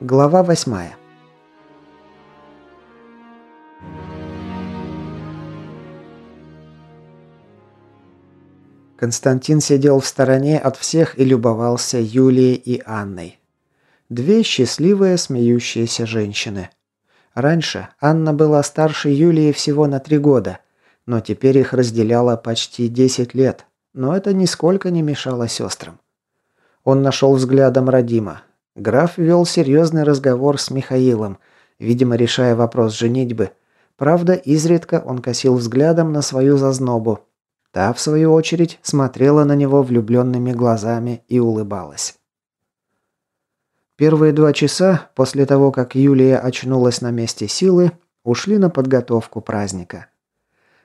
Глава восьмая. Константин сидел в стороне от всех и любовался Юлией и Анной. Две счастливые, смеющиеся женщины. Раньше Анна была старше Юлии всего на три года, но теперь их разделяло почти 10 лет, но это нисколько не мешало сестрам. Он нашел взглядом Радима, Граф вел серьезный разговор с Михаилом, видимо, решая вопрос женитьбы. Правда, изредка он косил взглядом на свою зазнобу. Та, в свою очередь, смотрела на него влюбленными глазами и улыбалась. Первые два часа, после того, как Юлия очнулась на месте силы, ушли на подготовку праздника.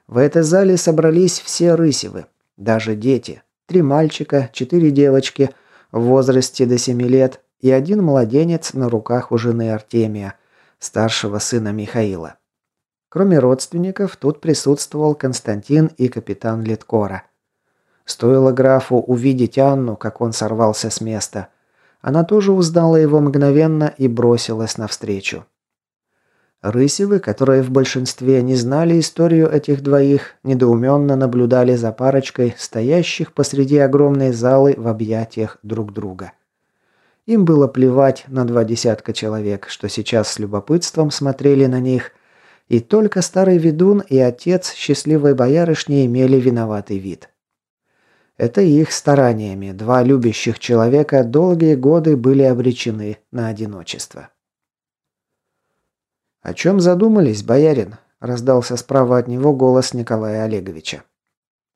В этой зале собрались все рысевы, даже дети. Три мальчика, четыре девочки в возрасте до семи лет и один младенец на руках у жены Артемия, старшего сына Михаила. Кроме родственников, тут присутствовал Константин и капитан Литкора. Стоило графу увидеть Анну, как он сорвался с места. Она тоже узнала его мгновенно и бросилась навстречу. Рысевы, которые в большинстве не знали историю этих двоих, недоуменно наблюдали за парочкой, стоящих посреди огромной залы в объятиях друг друга. Им было плевать на два десятка человек, что сейчас с любопытством смотрели на них, и только старый ведун и отец счастливой боярышни имели виноватый вид. Это их стараниями два любящих человека долгие годы были обречены на одиночество. «О чем задумались, боярин?» – раздался справа от него голос Николая Олеговича.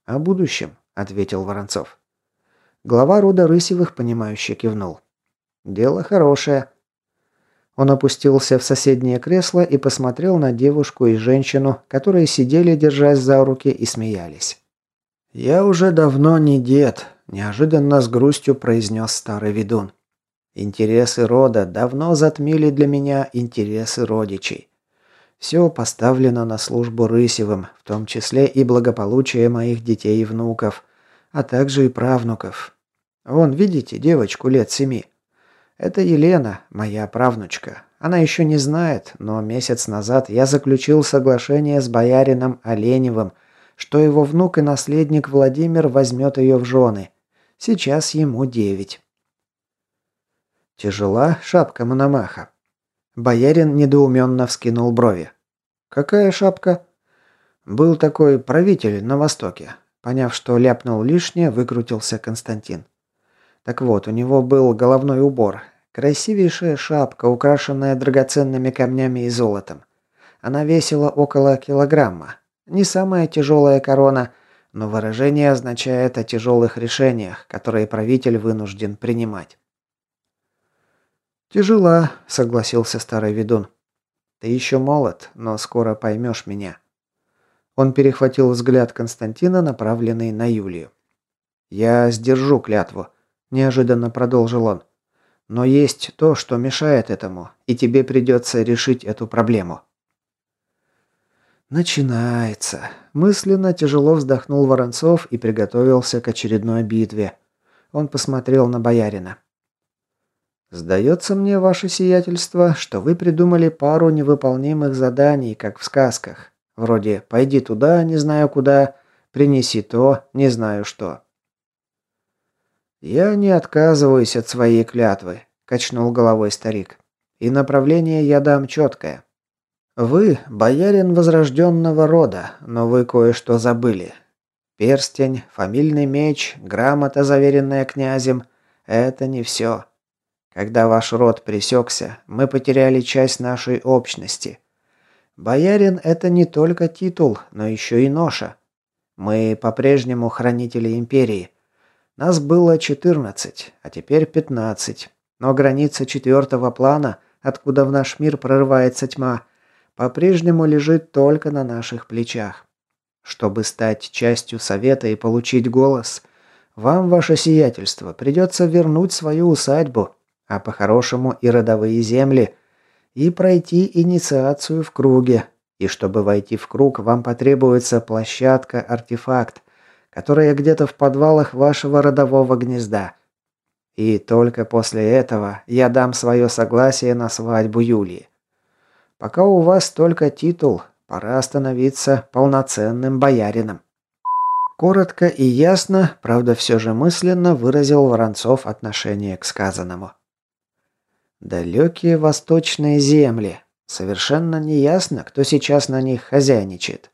«О будущем», – ответил Воронцов. Глава рода Рысевых, понимающе кивнул. Дело хорошее. Он опустился в соседнее кресло и посмотрел на девушку и женщину, которые сидели, держась за руки и смеялись. «Я уже давно не дед», – неожиданно с грустью произнес старый ведун. «Интересы рода давно затмили для меня интересы родичей. Все поставлено на службу Рысевым, в том числе и благополучие моих детей и внуков, а также и правнуков. Вон, видите, девочку лет семи. Это Елена, моя правнучка. Она еще не знает, но месяц назад я заключил соглашение с боярином Оленевым, что его внук и наследник Владимир возьмет ее в жены. Сейчас ему девять. Тяжела шапка Мономаха. Боярин недоуменно вскинул брови. «Какая шапка?» «Был такой правитель на Востоке». Поняв, что ляпнул лишнее, выкрутился Константин. Так вот, у него был головной убор. Красивейшая шапка, украшенная драгоценными камнями и золотом. Она весила около килограмма. Не самая тяжелая корона, но выражение означает о тяжелых решениях, которые правитель вынужден принимать. «Тяжела», — согласился старый ведун. «Ты еще молод, но скоро поймешь меня». Он перехватил взгляд Константина, направленный на Юлию. «Я сдержу клятву», неожиданно продолжил он. Но есть то, что мешает этому, и тебе придется решить эту проблему. Начинается. Мысленно тяжело вздохнул Воронцов и приготовился к очередной битве. Он посмотрел на боярина. «Сдается мне, ваше сиятельство, что вы придумали пару невыполнимых заданий, как в сказках. Вроде «пойди туда, не знаю куда», «принеси то, не знаю что». «Я не отказываюсь от своей клятвы», – качнул головой старик. «И направление я дам четкое. Вы – боярин возрожденного рода, но вы кое-что забыли. Перстень, фамильный меч, грамота, заверенная князем – это не все. Когда ваш род пресекся, мы потеряли часть нашей общности. Боярин – это не только титул, но еще и ноша. Мы по-прежнему хранители империи – нас было 14, а теперь 15. Но граница четвертого плана, откуда в наш мир прорывается тьма, по-прежнему лежит только на наших плечах. Чтобы стать частью совета и получить голос, вам, ваше сиятельство, придется вернуть свою усадьбу, а по-хорошему и родовые земли, и пройти инициацию в круге. И чтобы войти в круг, вам потребуется площадка-артефакт, которая где-то в подвалах вашего родового гнезда. И только после этого я дам свое согласие на свадьбу Юлии. Пока у вас только титул, пора становиться полноценным боярином. Коротко и ясно, правда все же мысленно, выразил Воронцов отношение к сказанному. Далекие восточные земли. Совершенно неясно, кто сейчас на них хозяйничает.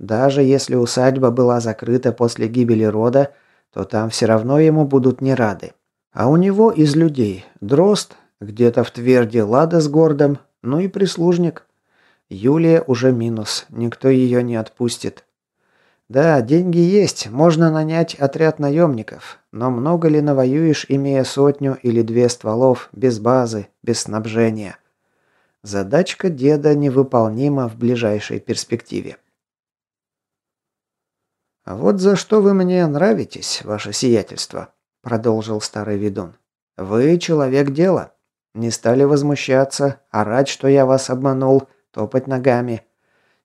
Даже если усадьба была закрыта после гибели рода, то там все равно ему будут не рады. А у него из людей Дрозд, где-то в Тверде Лада с Гордом, ну и прислужник. Юлия уже минус, никто ее не отпустит. Да, деньги есть, можно нанять отряд наемников, но много ли навоюешь, имея сотню или две стволов, без базы, без снабжения? Задачка деда невыполнима в ближайшей перспективе. «А вот за что вы мне нравитесь, ваше сиятельство», – продолжил старый ведун. «Вы человек дела. Не стали возмущаться, орать, что я вас обманул, топать ногами.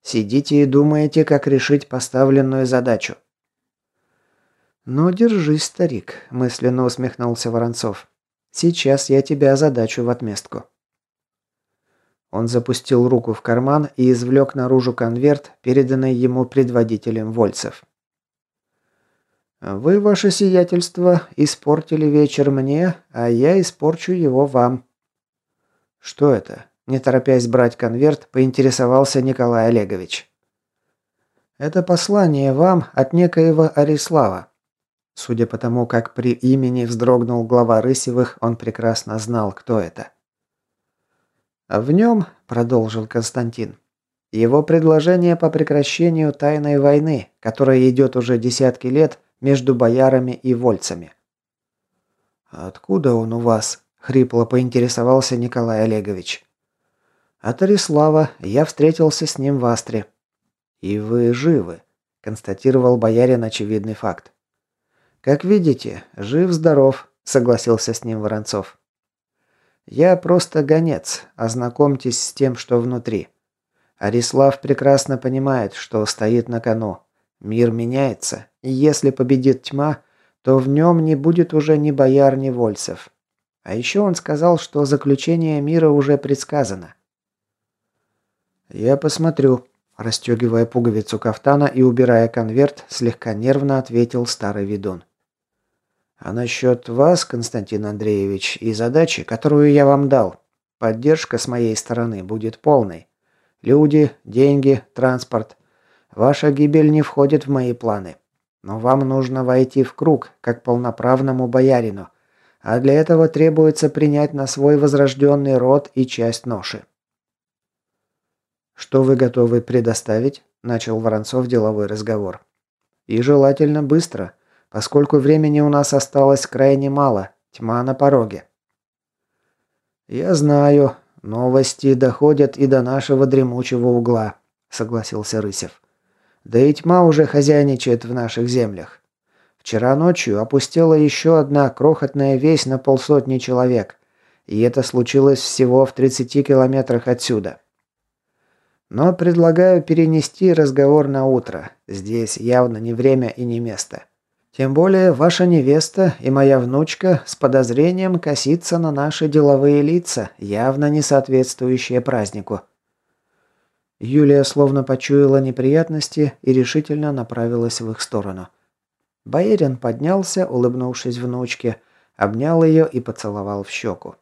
Сидите и думаете, как решить поставленную задачу». «Ну, держись, старик», – мысленно усмехнулся Воронцов. «Сейчас я тебя задачу в отместку». Он запустил руку в карман и извлек наружу конверт, переданный ему предводителем Вольцев. «Вы, ваше сиятельство, испортили вечер мне, а я испорчу его вам». «Что это?» Не торопясь брать конверт, поинтересовался Николай Олегович. «Это послание вам от некоего Арислава». Судя по тому, как при имени вздрогнул глава Рысевых, он прекрасно знал, кто это. «В нем», — продолжил Константин, — «его предложение по прекращению тайной войны, которая идет уже десятки лет между боярами и вольцами». «Откуда он у вас?» — хрипло поинтересовался Николай Олегович. «От Арислава. Я встретился с ним в Астре». «И вы живы», — констатировал боярин очевидный факт. «Как видите, жив-здоров», — согласился с ним Воронцов. «Я просто гонец, ознакомьтесь с тем, что внутри. Арислав прекрасно понимает, что стоит на кону. Мир меняется, и если победит тьма, то в нем не будет уже ни бояр, ни вольцев. А еще он сказал, что заключение мира уже предсказано. «Я посмотрю», – расстегивая пуговицу кафтана и убирая конверт, слегка нервно ответил старый ведун. «А насчет вас, Константин Андреевич, и задачи, которую я вам дал, поддержка с моей стороны будет полной. Люди, деньги, транспорт. Ваша гибель не входит в мои планы. Но вам нужно войти в круг, как полноправному боярину, а для этого требуется принять на свой возрожденный род и часть ноши. «Что вы готовы предоставить?» – начал Воронцов деловой разговор. «И желательно быстро, поскольку времени у нас осталось крайне мало, тьма на пороге». «Я знаю, новости доходят и до нашего дремучего угла», – согласился Рысев. «Да и тьма уже хозяйничает в наших землях. Вчера ночью опустела еще одна крохотная весь на полсотни человек, и это случилось всего в 30 километрах отсюда». Но предлагаю перенести разговор на утро. Здесь явно не время и не место. Тем более ваша невеста и моя внучка с подозрением косится на наши деловые лица, явно не соответствующие празднику. Юлия словно почуяла неприятности и решительно направилась в их сторону. Боярин поднялся, улыбнувшись внучке, обнял ее и поцеловал в щеку.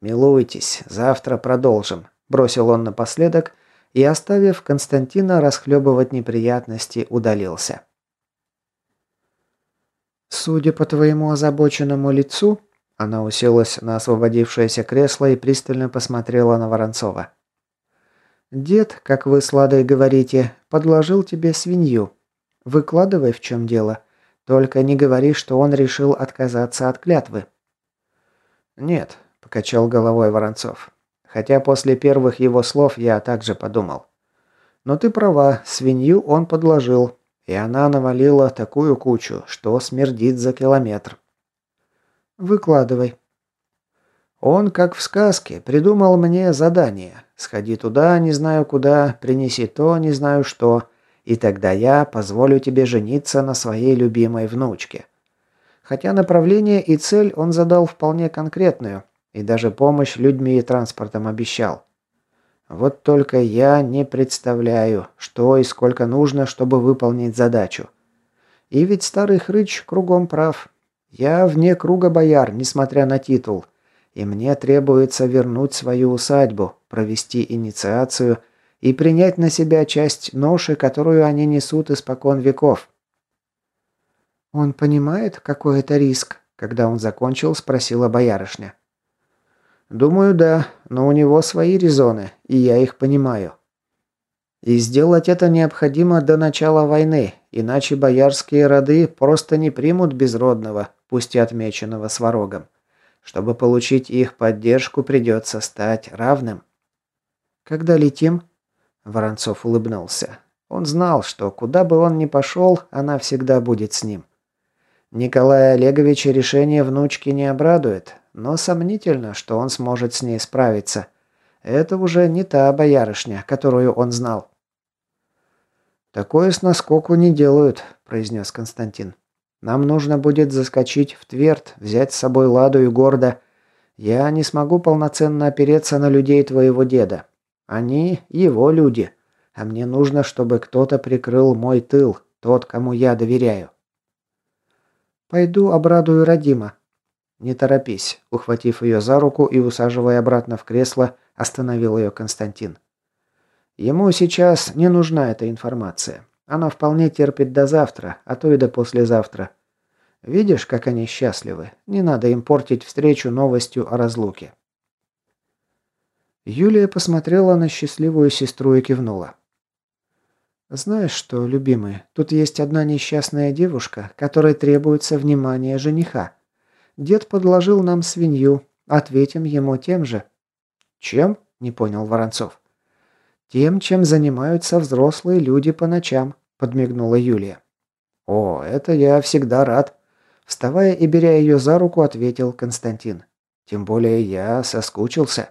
«Милуйтесь, завтра продолжим. Бросил он напоследок и, оставив Константина расхлебывать неприятности, удалился. «Судя по твоему озабоченному лицу...» Она уселась на освободившееся кресло и пристально посмотрела на Воронцова. «Дед, как вы с Ладой говорите, подложил тебе свинью. Выкладывай, в чем дело. Только не говори, что он решил отказаться от клятвы». «Нет», – покачал головой Воронцов. Хотя после первых его слов я также подумал. Но ты права, свинью он подложил, и она навалила такую кучу, что смердит за километр. Выкладывай. Он, как в сказке, придумал мне задание. Сходи туда, не знаю куда, принеси то, не знаю что, и тогда я позволю тебе жениться на своей любимой внучке. Хотя направление и цель он задал вполне конкретную, и даже помощь людьми и транспортом обещал. Вот только я не представляю, что и сколько нужно, чтобы выполнить задачу. И ведь старый хрыч кругом прав. Я вне круга бояр, несмотря на титул. И мне требуется вернуть свою усадьбу, провести инициацию и принять на себя часть ноши, которую они несут испокон веков. «Он понимает, какой это риск?» Когда он закончил, спросила боярышня. «Думаю, да, но у него свои резоны, и я их понимаю. И сделать это необходимо до начала войны, иначе боярские роды просто не примут безродного, пусть и отмеченного сварогом. Чтобы получить их поддержку, придется стать равным». «Когда летим?» Воронцов улыбнулся. Он знал, что куда бы он ни пошел, она всегда будет с ним. Николая Олеговича решение внучки не обрадует, но сомнительно, что он сможет с ней справиться. Это уже не та боярышня, которую он знал. «Такое с наскоку не делают», – произнес Константин. «Нам нужно будет заскочить в Тверд, взять с собой Ладу и Горда. Я не смогу полноценно опереться на людей твоего деда. Они – его люди. А мне нужно, чтобы кто-то прикрыл мой тыл, тот, кому я доверяю». «Пойду обрадую Родима», «Не торопись», – ухватив ее за руку и усаживая обратно в кресло, остановил ее Константин. «Ему сейчас не нужна эта информация. Она вполне терпит до завтра, а то и до послезавтра. Видишь, как они счастливы. Не надо им портить встречу новостью о разлуке». Юлия посмотрела на счастливую сестру и кивнула. «Знаешь что, любимый, тут есть одна несчастная девушка, которой требуется внимание жениха. Дед подложил нам свинью. Ответим ему тем же». «Чем?» – не понял Воронцов. «Тем, чем занимаются взрослые люди по ночам», – подмигнула Юлия. «О, это я всегда рад», – вставая и беря ее за руку, ответил Константин. «Тем более я соскучился».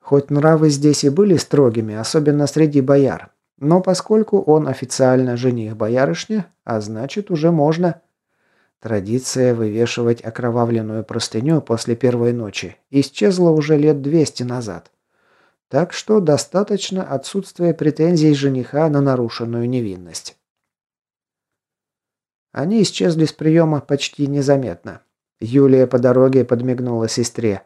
Хоть нравы здесь и были строгими, особенно среди бояр, но поскольку он официально жених боярышни, а значит уже можно... Традиция вывешивать окровавленную простыню после первой ночи исчезла уже лет 200 назад. Так что достаточно отсутствия претензий жениха на нарушенную невинность. Они исчезли с приема почти незаметно. Юлия по дороге подмигнула сестре.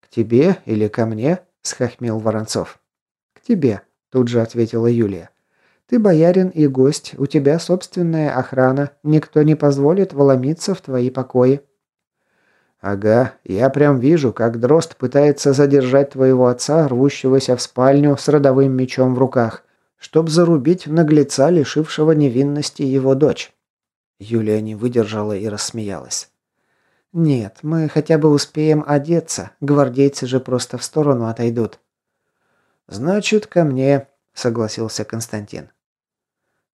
«К тебе или ко мне?» – схохмел Воронцов. «К тебе», – тут же ответила Юлия. Ты боярин и гость, у тебя собственная охрана, никто не позволит вломиться в твои покои». «Ага, я прям вижу, как Дрозд пытается задержать твоего отца, рвущегося в спальню с родовым мечом в руках, чтоб зарубить наглеца, лишившего невинности его дочь». Юлия не выдержала и рассмеялась. «Нет, мы хотя бы успеем одеться, гвардейцы же просто в сторону отойдут». «Значит, ко мне», — согласился Константин.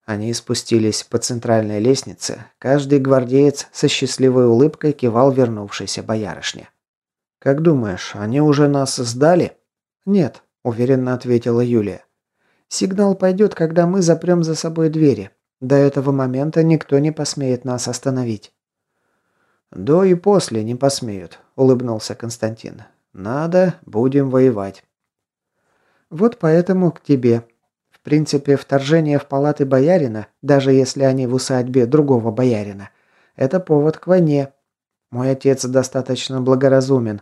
Они спустились по центральной лестнице. Каждый гвардеец со счастливой улыбкой кивал вернувшейся боярышне. «Как думаешь, они уже нас сдали?» «Нет», – уверенно ответила Юлия. «Сигнал пойдет, когда мы запрем за собой двери. До этого момента никто не посмеет нас остановить». «До и после не посмеют», – улыбнулся Константин. «Надо, будем воевать». «Вот поэтому к тебе», принципе, вторжение в палаты боярина, даже если они в усадьбе другого боярина, это повод к войне. Мой отец достаточно благоразумен.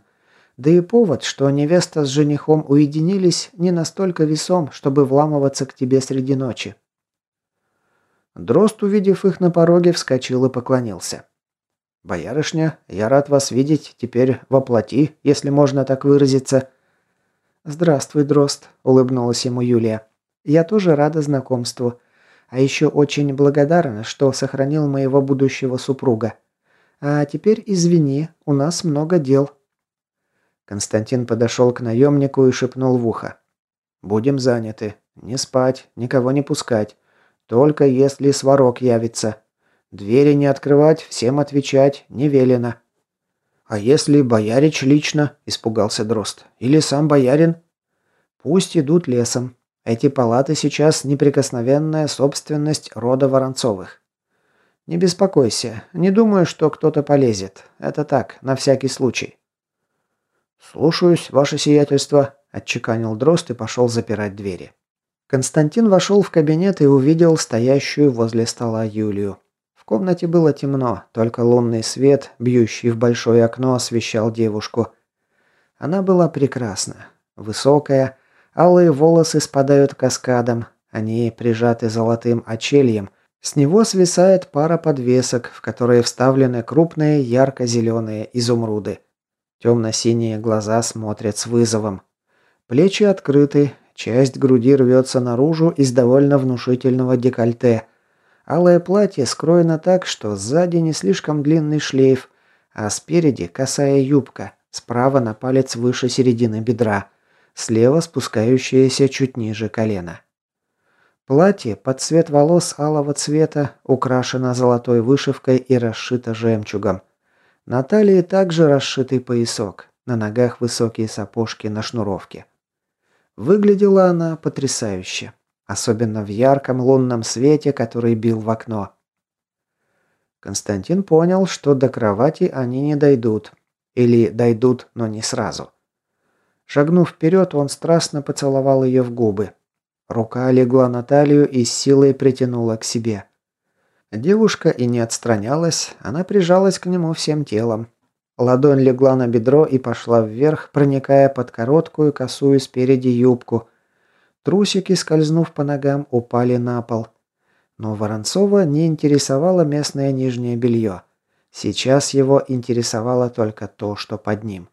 Да и повод, что невеста с женихом уединились, не настолько весом, чтобы вламываться к тебе среди ночи. Дрозд, увидев их на пороге, вскочил и поклонился. «Боярышня, я рад вас видеть теперь воплоти, если можно так выразиться». «Здравствуй, Дрозд», — улыбнулась ему Юлия. Я тоже рада знакомству. А еще очень благодарна, что сохранил моего будущего супруга. А теперь извини, у нас много дел». Константин подошел к наемнику и шепнул в ухо. «Будем заняты. Не спать, никого не пускать. Только если сварок явится. Двери не открывать, всем отвечать не велено». «А если боярич лично?» – испугался Дрозд. «Или сам боярин?» «Пусть идут лесом. Эти палаты сейчас неприкосновенная собственность рода Воронцовых. «Не беспокойся. Не думаю, что кто-то полезет. Это так, на всякий случай». «Слушаюсь, ваше сиятельство», – отчеканил Дрозд и пошел запирать двери. Константин вошел в кабинет и увидел стоящую возле стола Юлию. В комнате было темно, только лунный свет, бьющий в большое окно, освещал девушку. Она была прекрасна. Высокая, алые волосы спадают каскадом, они прижаты золотым очельем, с него свисает пара подвесок, в которые вставлены крупные ярко-зеленые изумруды. Темно-синие глаза смотрят с вызовом. Плечи открыты, часть груди рвется наружу из довольно внушительного декольте. Алое платье скроено так, что сзади не слишком длинный шлейф, а спереди косая юбка, справа на палец выше середины бедра, слева спускающаяся чуть ниже колена. Платье под цвет волос алого цвета украшено золотой вышивкой и расшито жемчугом. На талии также расшитый поясок, на ногах высокие сапожки на шнуровке. Выглядела она потрясающе, особенно в ярком лунном свете, который бил в окно. Константин понял, что до кровати они не дойдут. Или дойдут, но не сразу. Шагнув вперед, он страстно поцеловал ее в губы, Рука легла на талию и с силой притянула к себе. Девушка и не отстранялась, она прижалась к нему всем телом. Ладонь легла на бедро и пошла вверх, проникая под короткую косую спереди юбку. Трусики, скользнув по ногам, упали на пол. Но Воронцова не интересовало местное нижнее белье. Сейчас его интересовало только то, что под ним.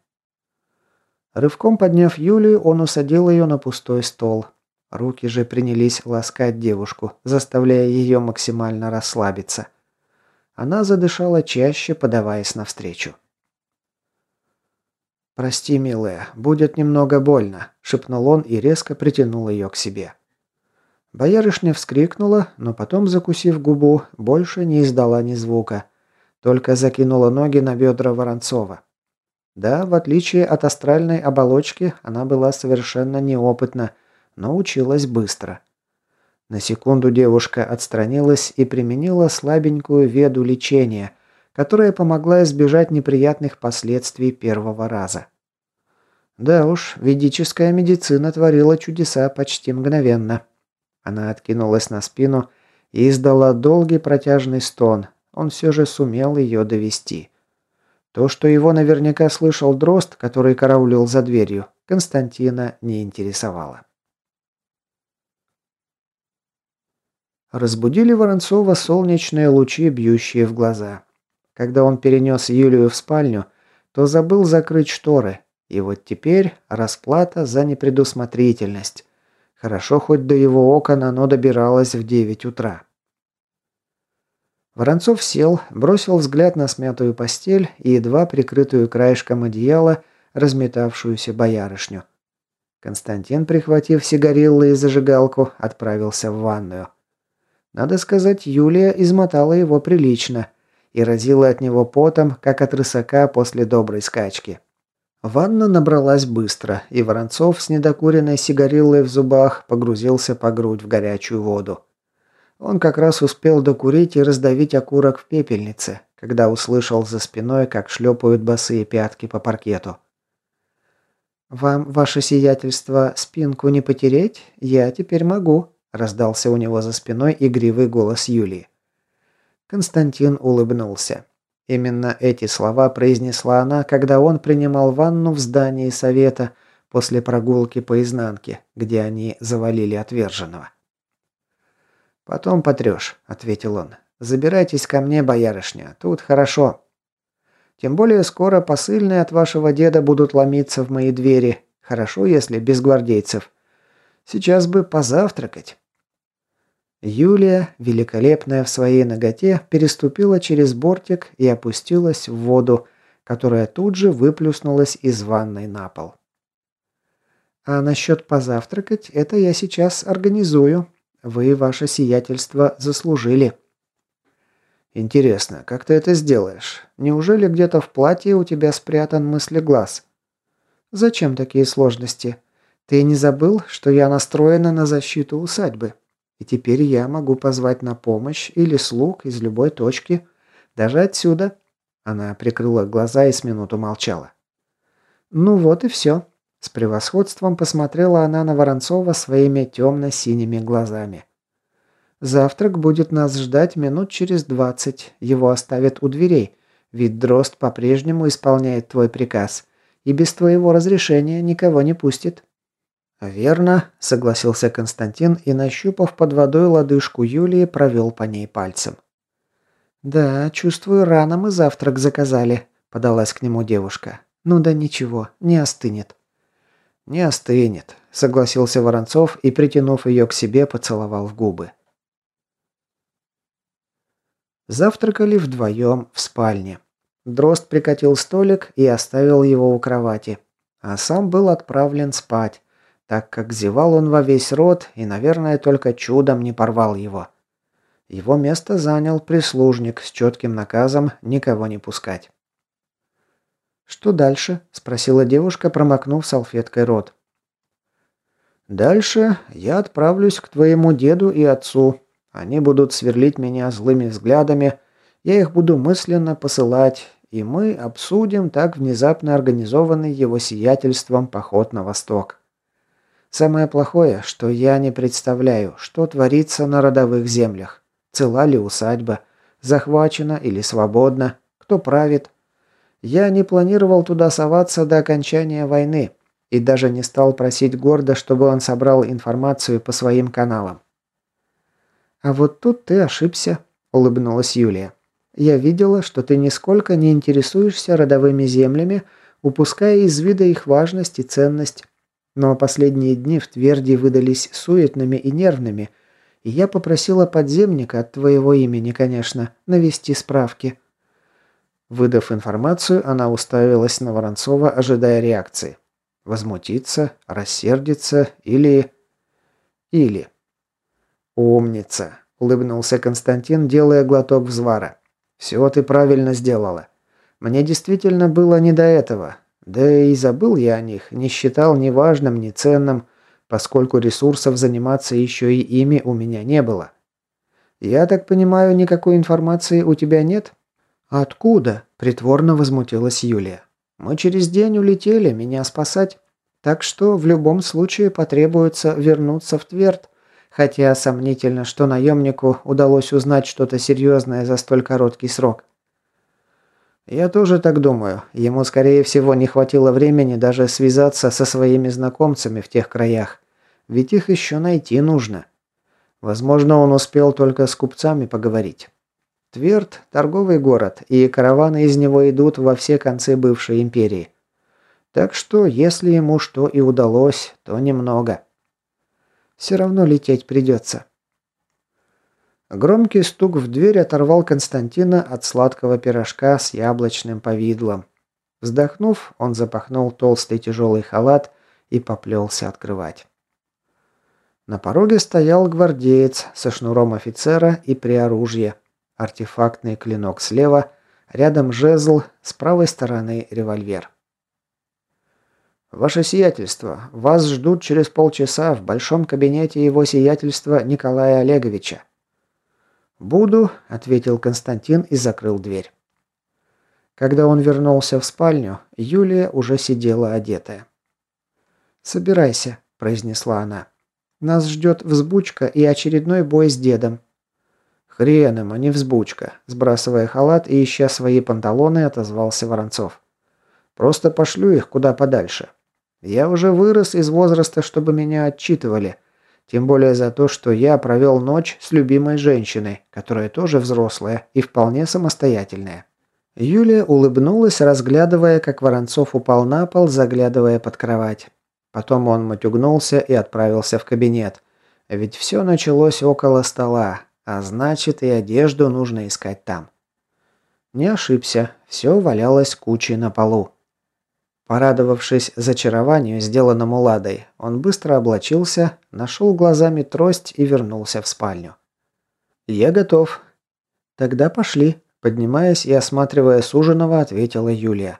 Рывком подняв Юлию, он усадил ее на пустой стол. Руки же принялись ласкать девушку, заставляя ее максимально расслабиться. Она задышала чаще, подаваясь навстречу. «Прости, милая, будет немного больно», – шепнул он и резко притянул ее к себе. Боярышня вскрикнула, но потом, закусив губу, больше не издала ни звука, только закинула ноги на бедра Воронцова. Да, в отличие от астральной оболочки, она была совершенно неопытна – но училась быстро. На секунду девушка отстранилась и применила слабенькую веду лечения, которая помогла избежать неприятных последствий первого раза. Да уж, ведическая медицина творила чудеса почти мгновенно. Она откинулась на спину и издала долгий протяжный стон. Он все же сумел ее довести. То, что его наверняка слышал дрозд, который караулил за дверью, Константина не интересовало. Разбудили Воронцова солнечные лучи, бьющие в глаза. Когда он перенес Юлию в спальню, то забыл закрыть шторы. И вот теперь расплата за непредусмотрительность. Хорошо, хоть до его окон оно добиралось в 9 утра. Воронцов сел, бросил взгляд на смятую постель и едва прикрытую краешком одеяла разметавшуюся боярышню. Константин, прихватив сигариллы и зажигалку, отправился в ванную. Надо сказать, Юлия измотала его прилично и разила от него потом, как от рысака после доброй скачки. Ванна набралась быстро, и Воронцов с недокуренной сигариллой в зубах погрузился по грудь в горячую воду. Он как раз успел докурить и раздавить окурок в пепельнице, когда услышал за спиной, как шлепают босые пятки по паркету. «Вам, ваше сиятельство, спинку не потереть? Я теперь могу», раздался у него за спиной игривый голос Юлии. Константин улыбнулся. Именно эти слова произнесла она, когда он принимал ванну в здании совета после прогулки по изнанке, где они завалили отверженного. «Потом потрешь», — ответил он. «Забирайтесь ко мне, боярышня, тут хорошо. Тем более скоро посыльные от вашего деда будут ломиться в мои двери. Хорошо, если без гвардейцев. Сейчас бы позавтракать». Юлия, великолепная в своей ноготе, переступила через бортик и опустилась в воду, которая тут же выплюснулась из ванной на пол. «А насчет позавтракать, это я сейчас организую. Вы, ваше сиятельство, заслужили». «Интересно, как ты это сделаешь? Неужели где-то в платье у тебя спрятан мыслеглаз?» «Зачем такие сложности? Ты не забыл, что я настроена на защиту усадьбы?» и теперь я могу позвать на помощь или слуг из любой точки, даже отсюда». Она прикрыла глаза и с минуту молчала. «Ну вот и все». С превосходством посмотрела она на Воронцова своими темно-синими глазами. «Завтрак будет нас ждать минут через двадцать. Его оставят у дверей, ведь Дрозд по-прежнему исполняет твой приказ и без твоего разрешения никого не пустит». «Верно», — согласился Константин и, нащупав под водой лодыжку Юлии, провел по ней пальцем. «Да, чувствую, рано мы завтрак заказали», — подалась к нему девушка. «Ну да ничего, не остынет». «Не остынет», — согласился Воронцов и, притянув ее к себе, поцеловал в губы. Завтракали вдвоем в спальне. Дрозд прикатил столик и оставил его у кровати, а сам был отправлен спать, так как зевал он во весь рот и, наверное, только чудом не порвал его. Его место занял прислужник с четким наказом никого не пускать. «Что дальше?» – спросила девушка, промокнув салфеткой рот. «Дальше я отправлюсь к твоему деду и отцу. Они будут сверлить меня злыми взглядами. Я их буду мысленно посылать, и мы обсудим так внезапно организованный его сиятельством поход на восток. Самое плохое, что я не представляю, что творится на родовых землях. Цела ли усадьба? Захвачена или свободна? Кто правит? Я не планировал туда соваться до окончания войны и даже не стал просить Горда, чтобы он собрал информацию по своим каналам. «А вот тут ты ошибся», – улыбнулась Юлия. «Я видела, что ты нисколько не интересуешься родовыми землями, упуская из вида их важность и ценность. Но последние дни в Тверди выдались суетными и нервными, и я попросила подземника от твоего имени, конечно, навести справки». Выдав информацию, она уставилась на Воронцова, ожидая реакции. Возмутиться, рассердиться или... Или... «Умница!» – улыбнулся Константин, делая глоток взвара. «Все ты правильно сделала. Мне действительно было не до этого. Да и забыл я о них, не считал ни важным, ни ценным, поскольку ресурсов заниматься еще и ими у меня не было. Я так понимаю, никакой информации у тебя нет?» «Откуда?» – притворно возмутилась Юлия. «Мы через день улетели меня спасать, так что в любом случае потребуется вернуться в Тверд, хотя сомнительно, что наемнику удалось узнать что-то серьезное за столь короткий срок». «Я тоже так думаю. Ему, скорее всего, не хватило времени даже связаться со своими знакомцами в тех краях. Ведь их еще найти нужно. Возможно, он успел только с купцами поговорить». Тверд – торговый город, и караваны из него идут во все концы бывшей империи. Так что, если ему что и удалось, то немного. Все равно лететь придется. Громкий стук в дверь оторвал Константина от сладкого пирожка с яблочным повидлом. Вздохнув, он запахнул толстый тяжелый халат и поплелся открывать. На пороге стоял гвардеец со шнуром офицера и при оружии. Артефактный клинок слева, рядом жезл, с правой стороны револьвер. «Ваше сиятельство, вас ждут через полчаса в большом кабинете его сиятельства Николая Олеговича». «Буду», — ответил Константин и закрыл дверь. Когда он вернулся в спальню, Юлия уже сидела одетая. «Собирайся», — произнесла она. «Нас ждет взбучка и очередной бой с дедом. «Хрен им, а не взбучка», – сбрасывая халат и ища свои панталоны, отозвался Воронцов. «Просто пошлю их куда подальше. Я уже вырос из возраста, чтобы меня отчитывали. Тем более за то, что я провел ночь с любимой женщиной, которая тоже взрослая и вполне самостоятельная». Юлия улыбнулась, разглядывая, как Воронцов упал на пол, заглядывая под кровать. Потом он матюгнулся и отправился в кабинет. Ведь все началось около стола, а значит, и одежду нужно искать там. Не ошибся, все валялось кучей на полу. Порадовавшись зачарованию, сделанному Ладой, он быстро облачился, нашел глазами трость и вернулся в спальню. «Я готов». «Тогда пошли», – поднимаясь и осматривая суженого, ответила Юлия.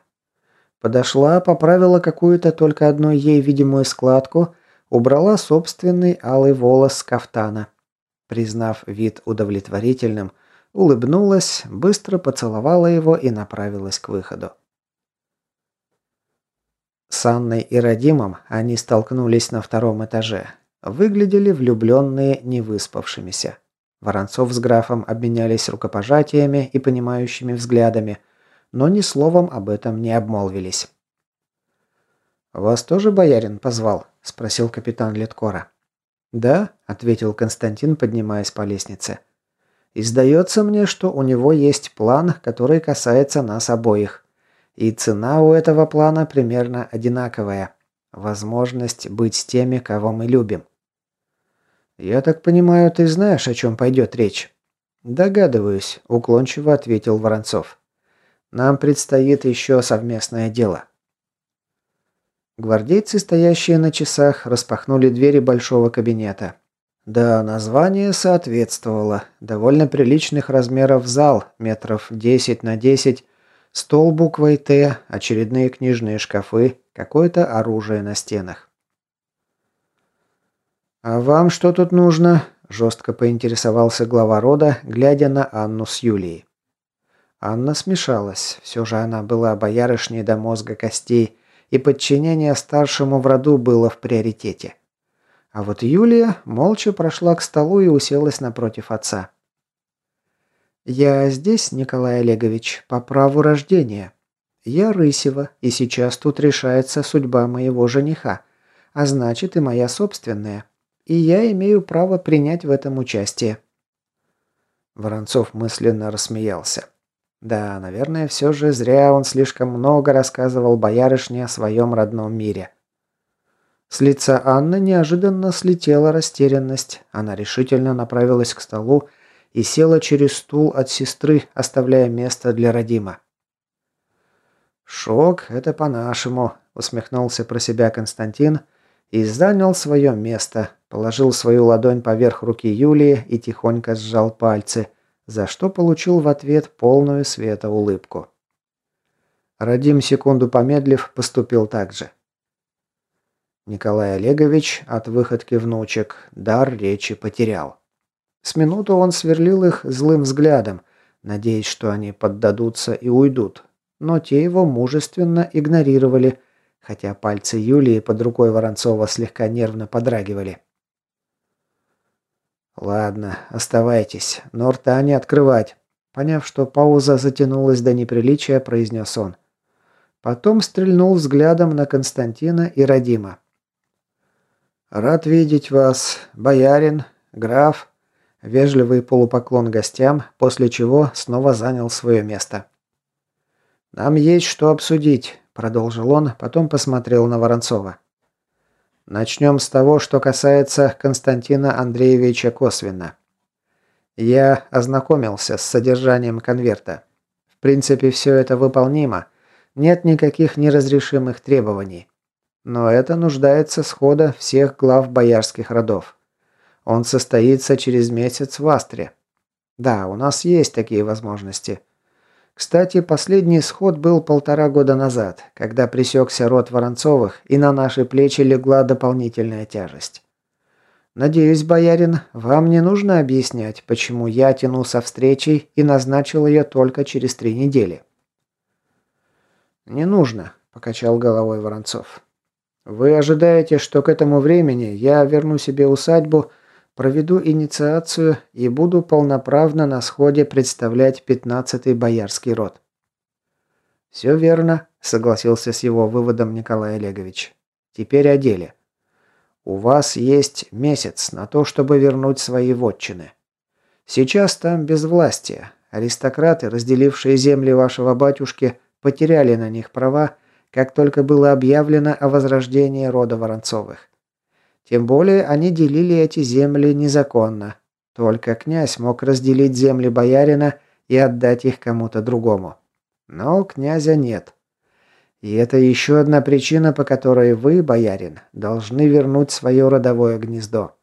Подошла, поправила какую-то только одной ей видимую складку, убрала собственный алый волос с кафтана. Признав вид удовлетворительным, улыбнулась, быстро поцеловала его и направилась к выходу. С Анной и Радимом они столкнулись на втором этаже. Выглядели влюбленные невыспавшимися. Воронцов с графом обменялись рукопожатиями и понимающими взглядами, но ни словом об этом не обмолвились. «Вас тоже боярин позвал?» – спросил капитан Леткора. «Да», – ответил Константин, поднимаясь по лестнице. «И сдается мне, что у него есть план, который касается нас обоих. И цена у этого плана примерно одинаковая. Возможность быть с теми, кого мы любим». «Я так понимаю, ты знаешь, о чем пойдет речь?» «Догадываюсь», – уклончиво ответил Воронцов. «Нам предстоит еще совместное дело». Гвардейцы, стоящие на часах, распахнули двери большого кабинета. Да, название соответствовало. Довольно приличных размеров зал, метров 10 на 10, стол буквой «Т», очередные книжные шкафы, какое-то оружие на стенах. «А вам что тут нужно?» – жестко поинтересовался глава рода, глядя на Анну с Юлией. Анна смешалась. Все же она была боярышней до мозга костей – и подчинение старшему в роду было в приоритете. А вот Юлия молча прошла к столу и уселась напротив отца. «Я здесь, Николай Олегович, по праву рождения. Я Рысева, и сейчас тут решается судьба моего жениха, а значит и моя собственная. И я имею право принять в этом участие». Воронцов мысленно рассмеялся. Да, наверное, все же зря он слишком много рассказывал боярышне о своем родном мире. С лица Анны неожиданно слетела растерянность. Она решительно направилась к столу и села через стул от сестры, оставляя место для Родима. «Шок – это по-нашему», – усмехнулся про себя Константин и занял свое место, положил свою ладонь поверх руки Юлии и тихонько сжал пальцы – за что получил в ответ полную света улыбку. Радим, секунду помедлив, поступил так же. Николай Олегович от выходки внучек дар речи потерял. С минуту он сверлил их злым взглядом, надеясь, что они поддадутся и уйдут. Но те его мужественно игнорировали, хотя пальцы Юлии под рукой Воронцова слегка нервно подрагивали. «Ладно, оставайтесь, но рта не открывать», поняв, что пауза затянулась до неприличия, произнес он. Потом стрельнул взглядом на Константина и Радима. «Рад видеть вас, боярин, граф», вежливый полупоклон гостям, после чего снова занял свое место. «Нам есть что обсудить», – продолжил он, потом посмотрел на Воронцова. Начнем с того, что касается Константина Андреевича косвенно. Я ознакомился с содержанием конверта. В принципе, все это выполнимо. Нет никаких неразрешимых требований. Но это нуждается схода всех глав боярских родов. Он состоится через месяц в Астре. Да, у нас есть такие возможности. Кстати, последний сход был полтора года назад, когда пресекся род Воронцовых, и на наши плечи легла дополнительная тяжесть. Надеюсь, боярин, вам не нужно объяснять, почему я тяну со встречей и назначил ее только через три недели. Не нужно, покачал головой Воронцов. Вы ожидаете, что к этому времени я верну себе усадьбу Проведу инициацию и буду полноправно на сходе представлять пятнадцатый боярский род. Все верно, согласился с его выводом Николай Олегович. Теперь о деле. У вас есть месяц на то, чтобы вернуть свои вотчины. Сейчас там безвластие. Аристократы, разделившие земли вашего батюшки, потеряли на них права, как только было объявлено о возрождении рода Воронцовых. Тем более они делили эти земли незаконно. Только князь мог разделить земли боярина и отдать их кому-то другому. Но князя нет. И это еще одна причина, по которой вы, боярин, должны вернуть свое родовое гнездо.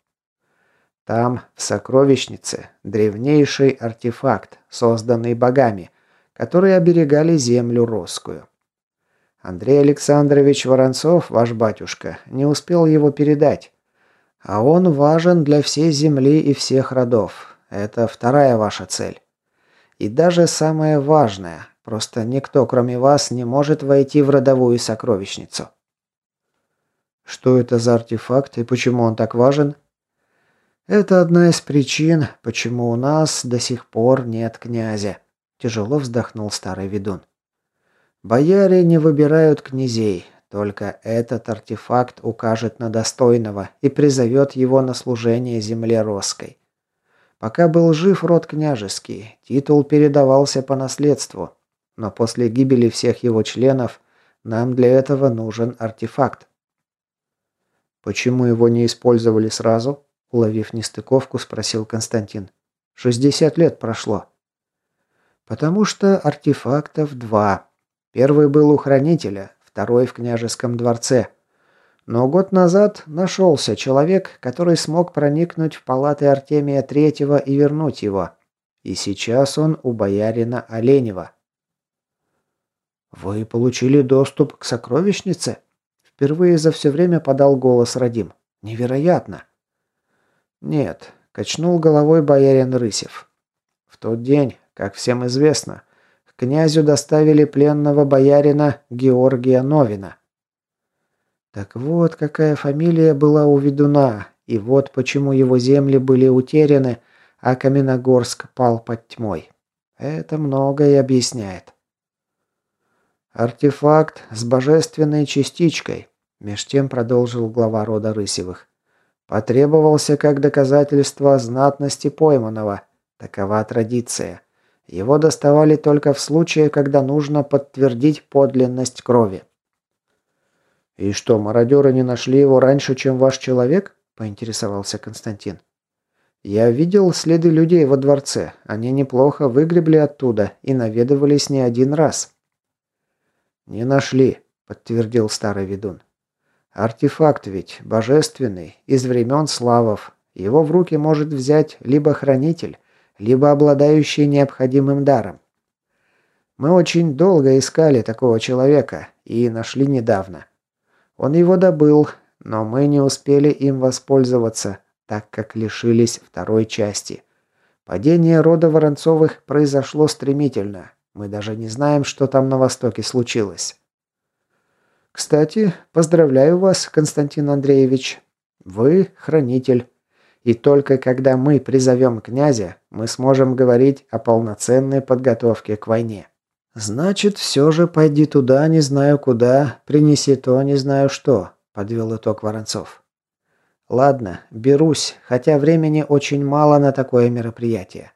Там, в сокровищнице, древнейший артефакт, созданный богами, которые оберегали землю Росскую. Андрей Александрович Воронцов, ваш батюшка, не успел его передать. А он важен для всей земли и всех родов. Это вторая ваша цель. И даже самое важное. Просто никто, кроме вас, не может войти в родовую сокровищницу. Что это за артефакт и почему он так важен? Это одна из причин, почему у нас до сих пор нет князя. Тяжело вздохнул старый ведун. Бояре не выбирают князей, только этот артефакт укажет на достойного и призовет его на служение земле Росской. Пока был жив род княжеский, титул передавался по наследству, но после гибели всех его членов нам для этого нужен артефакт. «Почему его не использовали сразу?» Уловив нестыковку, спросил Константин. «Шестьдесят лет прошло». «Потому что артефактов два. Первый был у хранителя, второй в княжеском дворце. Но год назад нашелся человек, который смог проникнуть в палаты Артемия Третьего и вернуть его. И сейчас он у боярина Оленева. «Вы получили доступ к сокровищнице?» Впервые за все время подал голос Радим. «Невероятно!» «Нет», – качнул головой боярин Рысев. «В тот день, как всем известно, князю доставили пленного боярина Георгия Новина. Так вот, какая фамилия была у ведуна, и вот почему его земли были утеряны, а Каменогорск пал под тьмой. Это многое объясняет. Артефакт с божественной частичкой, меж тем продолжил глава рода Рысевых. Потребовался как доказательство знатности пойманного. Такова традиция. Его доставали только в случае, когда нужно подтвердить подлинность крови. «И что, мародеры не нашли его раньше, чем ваш человек?» – поинтересовался Константин. «Я видел следы людей во дворце. Они неплохо выгребли оттуда и наведывались не один раз». «Не нашли», – подтвердил старый ведун. «Артефакт ведь божественный, из времен славов. Его в руки может взять либо хранитель, либо обладающий необходимым даром. Мы очень долго искали такого человека и нашли недавно. Он его добыл, но мы не успели им воспользоваться, так как лишились второй части. Падение рода Воронцовых произошло стремительно. Мы даже не знаем, что там на Востоке случилось. Кстати, поздравляю вас, Константин Андреевич. Вы хранитель. И только когда мы призовем князя, мы сможем говорить о полноценной подготовке к войне. Значит, все же пойди туда, не знаю куда, принеси то, не знаю что, подвел итог Воронцов. Ладно, берусь, хотя времени очень мало на такое мероприятие.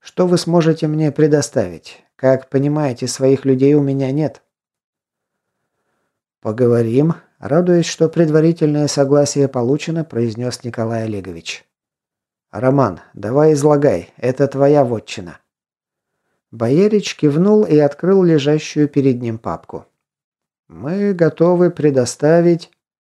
Что вы сможете мне предоставить? Как понимаете, своих людей у меня нет. Поговорим, радуясь, что предварительное согласие получено, произнес Николай Олегович. Роман, давай излагай, это твоя вотчина. Боярич кивнул и открыл лежащую перед ним папку. «Мы готовы предоставить...»